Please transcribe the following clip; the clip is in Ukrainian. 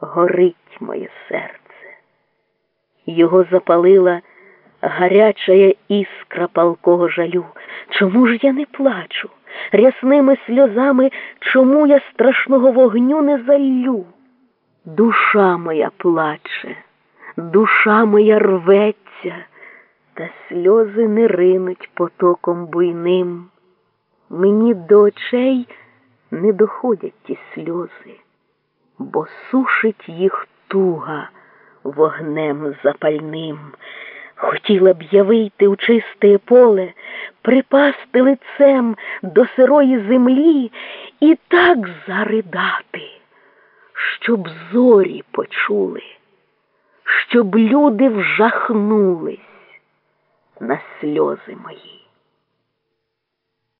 горить моє серце. Його запалила гарячая іскра палкого жалю. Чому ж я не плачу? Рясними сльозами, чому я страшного вогню не залю? Душа моя плаче, душа моя рветься, та сльози не ринуть потоком буйним. Мені до очей не доходять ті сльози, бо сушить їх туга вогнем запальним. Хотіла б я вийти у чисте поле, припасти лицем до сирої землі і так заридати, щоб зорі почули, щоб люди вжахнулись на сльози мої.